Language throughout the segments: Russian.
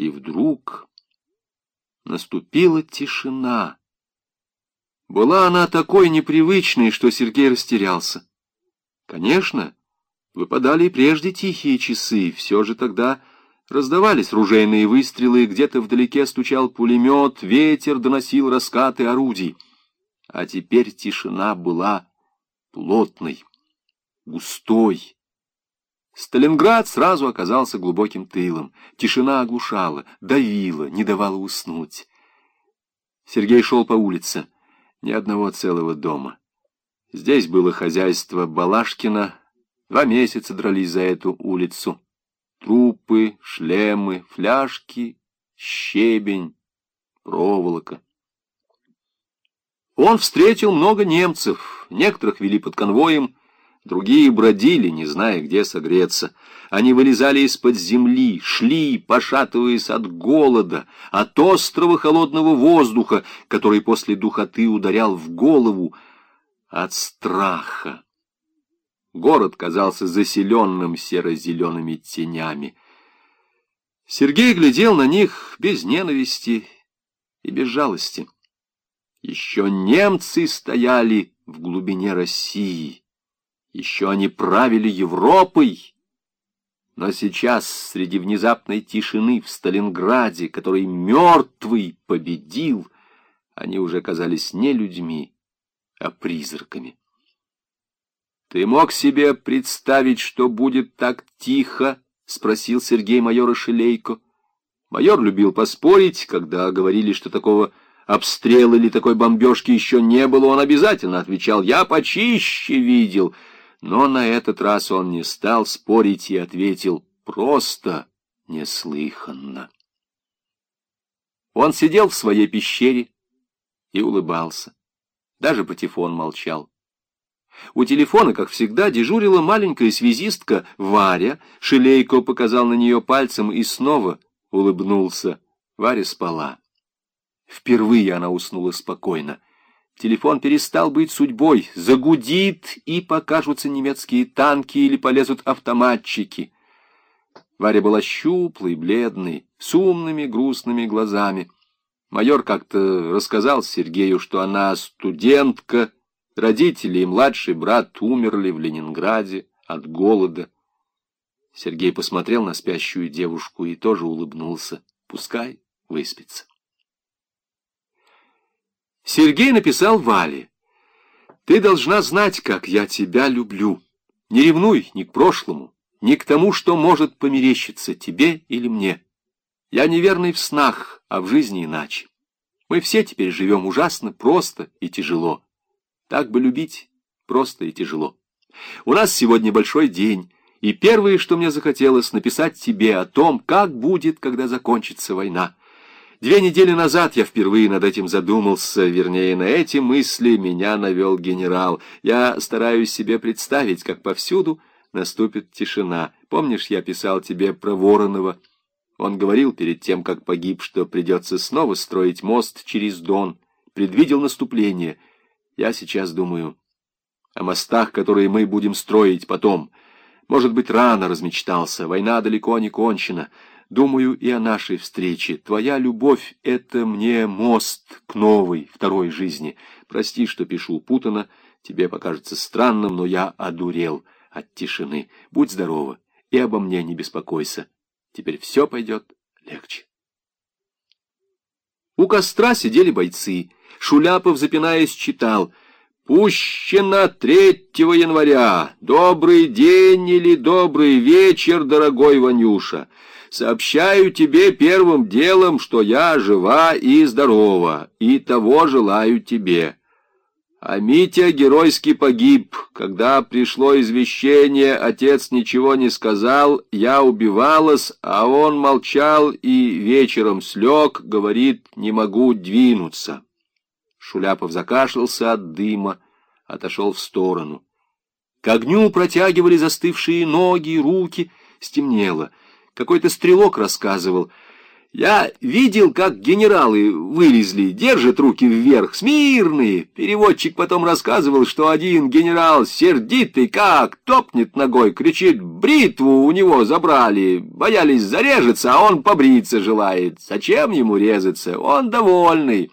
И вдруг наступила тишина. Была она такой непривычной, что Сергей растерялся. Конечно, выпадали и прежде тихие часы, все же тогда раздавались ружейные выстрелы, где-то вдалеке стучал пулемет, ветер доносил раскаты орудий. А теперь тишина была плотной, густой. Сталинград сразу оказался глубоким тылом. Тишина оглушала, давила, не давала уснуть. Сергей шел по улице. Ни одного целого дома. Здесь было хозяйство Балашкина. Два месяца дрались за эту улицу. Трупы, шлемы, фляжки, щебень, проволока. Он встретил много немцев, некоторых вели под конвоем, другие бродили, не зная, где согреться. Они вылезали из-под земли, шли, пошатываясь от голода, от острого холодного воздуха, который после духоты ударял в голову, от страха. Город казался заселенным серо-зелеными тенями. Сергей глядел на них без ненависти и без жалости. Еще немцы стояли в глубине России. Еще они правили Европой. Но сейчас, среди внезапной тишины в Сталинграде, который мертвый победил, они уже казались не людьми, а призраками. «Ты мог себе представить, что будет так тихо?» — спросил Сергей майора Шелейко. Майор любил поспорить, когда говорили, что такого обстрела или такой бомбежки еще не было, он обязательно отвечал «Я почище видел». Но на этот раз он не стал спорить и ответил «Просто неслыханно». Он сидел в своей пещере и улыбался. Даже Патефон молчал. У телефона, как всегда, дежурила маленькая связистка Варя. Шелейко показал на нее пальцем и снова улыбнулся. Варя спала. Впервые она уснула спокойно. Телефон перестал быть судьбой. Загудит, и покажутся немецкие танки или полезут автоматчики. Варя была щуплой, бледной, с умными, грустными глазами. Майор как-то рассказал Сергею, что она студентка, родители и младший брат умерли в Ленинграде от голода. Сергей посмотрел на спящую девушку и тоже улыбнулся. Пускай выспится. Сергей написал Вале. «Ты должна знать, как я тебя люблю. Не ревнуй ни к прошлому, ни к тому, что может померещиться тебе или мне. Я неверный в снах, а в жизни иначе. Мы все теперь живем ужасно просто и тяжело. Так бы любить просто и тяжело. У нас сегодня большой день, и первое, что мне захотелось, написать тебе о том, как будет, когда закончится война. Две недели назад я впервые над этим задумался, вернее, на эти мысли меня навел генерал. Я стараюсь себе представить, как повсюду наступит тишина. Помнишь, я писал тебе про Воронова? Он говорил перед тем, как погиб, что придется снова строить мост через Дон, предвидел наступление. Я сейчас думаю о мостах, которые мы будем строить потом. Может быть, рано размечтался, война далеко не кончена. Думаю и о нашей встрече. Твоя любовь — это мне мост к новой, второй жизни. Прости, что пишу путано, тебе покажется странным, но я одурел от тишины. Будь здорова и обо мне не беспокойся. Теперь все пойдет легче. У костра сидели бойцы. Шуляпов, запинаясь, читал «Пущено 3 января. Добрый день или добрый вечер, дорогой Ванюша» сообщаю тебе первым делом, что я жива и здорова, и того желаю тебе. А Митя геройски погиб. Когда пришло извещение, отец ничего не сказал, я убивалась, а он молчал и вечером слег, говорит, не могу двинуться. Шуляпов закашлялся от дыма, отошел в сторону. К огню протягивали застывшие ноги, руки, стемнело — какой-то стрелок рассказывал. Я видел, как генералы вылезли, держат руки вверх, смирные. Переводчик потом рассказывал, что один генерал сердитый, как топнет ногой, кричит, бритву у него забрали, боялись зарежется, а он побриться желает. Зачем ему резаться? Он довольный.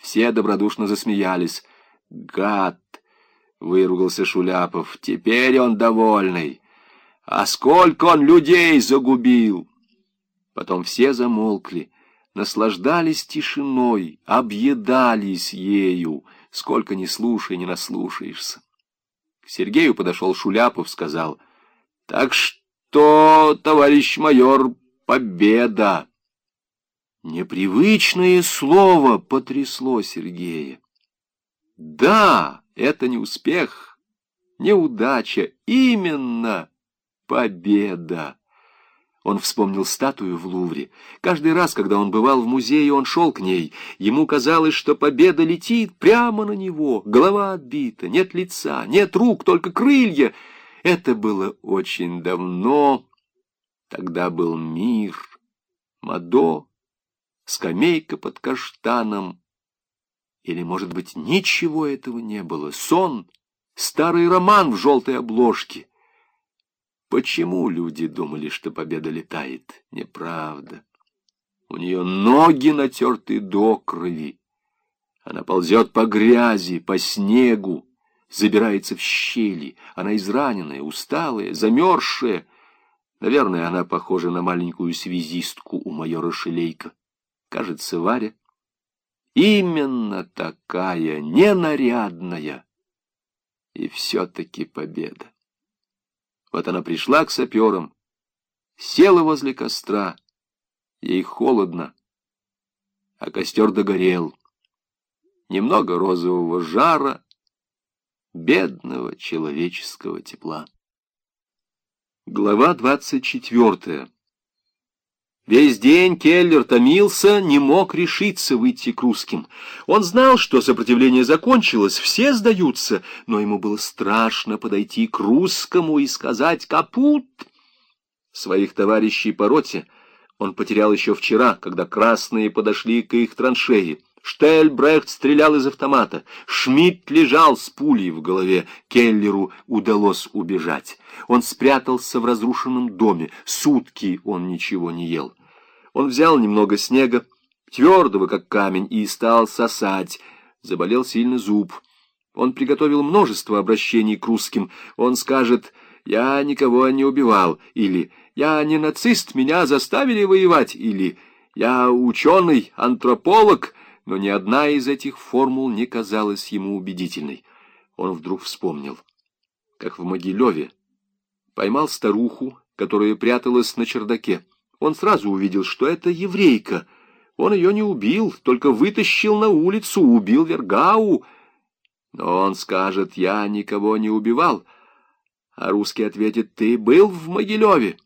Все добродушно засмеялись. Гад! — выругался Шуляпов. Теперь он довольный. А сколько он людей загубил! Потом все замолкли, наслаждались тишиной, объедались ею, сколько ни слушай, не наслушаешься. К Сергею подошел Шуляпов, сказал, «Так что, товарищ майор, победа!» Непривычное слово потрясло Сергея. Да, это не успех, неудача, именно победа. Он вспомнил статую в Лувре. Каждый раз, когда он бывал в музее, он шел к ней. Ему казалось, что победа летит прямо на него. Голова отбита, нет лица, нет рук, только крылья. Это было очень давно. Тогда был мир, Мадо, скамейка под каштаном. Или, может быть, ничего этого не было. Сон, старый роман в желтой обложке. Почему люди думали, что победа летает? Неправда. У нее ноги натерты до крови. Она ползет по грязи, по снегу, забирается в щели. Она израненная, усталая, замерзшая. Наверное, она похожа на маленькую связистку у майора Шелейка. Кажется, Варя. Именно такая, ненарядная. И все-таки победа. Вот она пришла к саперам, села возле костра. Ей холодно, а костер догорел. Немного розового жара, бедного человеческого тепла. Глава двадцать четвертая. Весь день Келлер томился, не мог решиться выйти к русским. Он знал, что сопротивление закончилось, все сдаются, но ему было страшно подойти к русскому и сказать «капут». Своих товарищей по роте он потерял еще вчера, когда красные подошли к их траншеи. Штельбрехт стрелял из автомата. Шмидт лежал с пулей в голове. Келлеру удалось убежать. Он спрятался в разрушенном доме. Сутки он ничего не ел. Он взял немного снега, твердого, как камень, и стал сосать. Заболел сильно зуб. Он приготовил множество обращений к русским. Он скажет «Я никого не убивал» или «Я не нацист, меня заставили воевать» или «Я ученый, антрополог», но ни одна из этих формул не казалась ему убедительной. Он вдруг вспомнил, как в Могилеве поймал старуху, которая пряталась на чердаке. Он сразу увидел, что это еврейка. Он ее не убил, только вытащил на улицу, убил Вергау. Но он скажет, я никого не убивал. А русский ответит, ты был в Могилеве.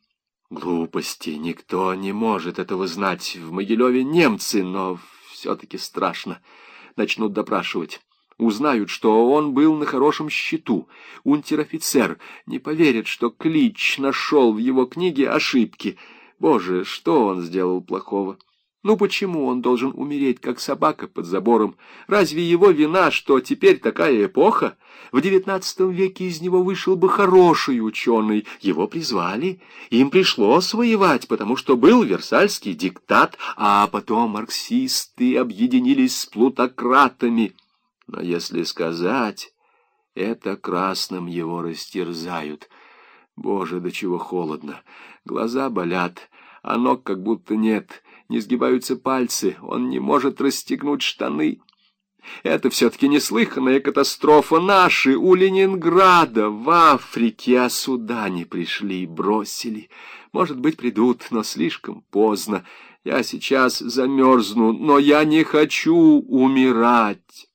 Глупости, никто не может этого знать. В Могилеве немцы, но все-таки страшно. Начнут допрашивать. Узнают, что он был на хорошем счету. Унтер-офицер. Не поверят, что Клич нашел в его книге ошибки. Боже, что он сделал плохого? Ну почему он должен умереть, как собака под забором? Разве его вина, что теперь такая эпоха? В девятнадцатом веке из него вышел бы хороший ученый. Его призвали. Им пришлось воевать, потому что был Версальский диктат, а потом марксисты объединились с плутократами. Но если сказать, это красным его растерзают. Боже, до чего холодно. Глаза болят, а ног как будто нет. Не сгибаются пальцы, он не может расстегнуть штаны. Это все-таки неслыханная катастрофа. Наши у Ленинграда, в Африке, а сюда не пришли, бросили. Может быть, придут, но слишком поздно. Я сейчас замерзну, но я не хочу умирать.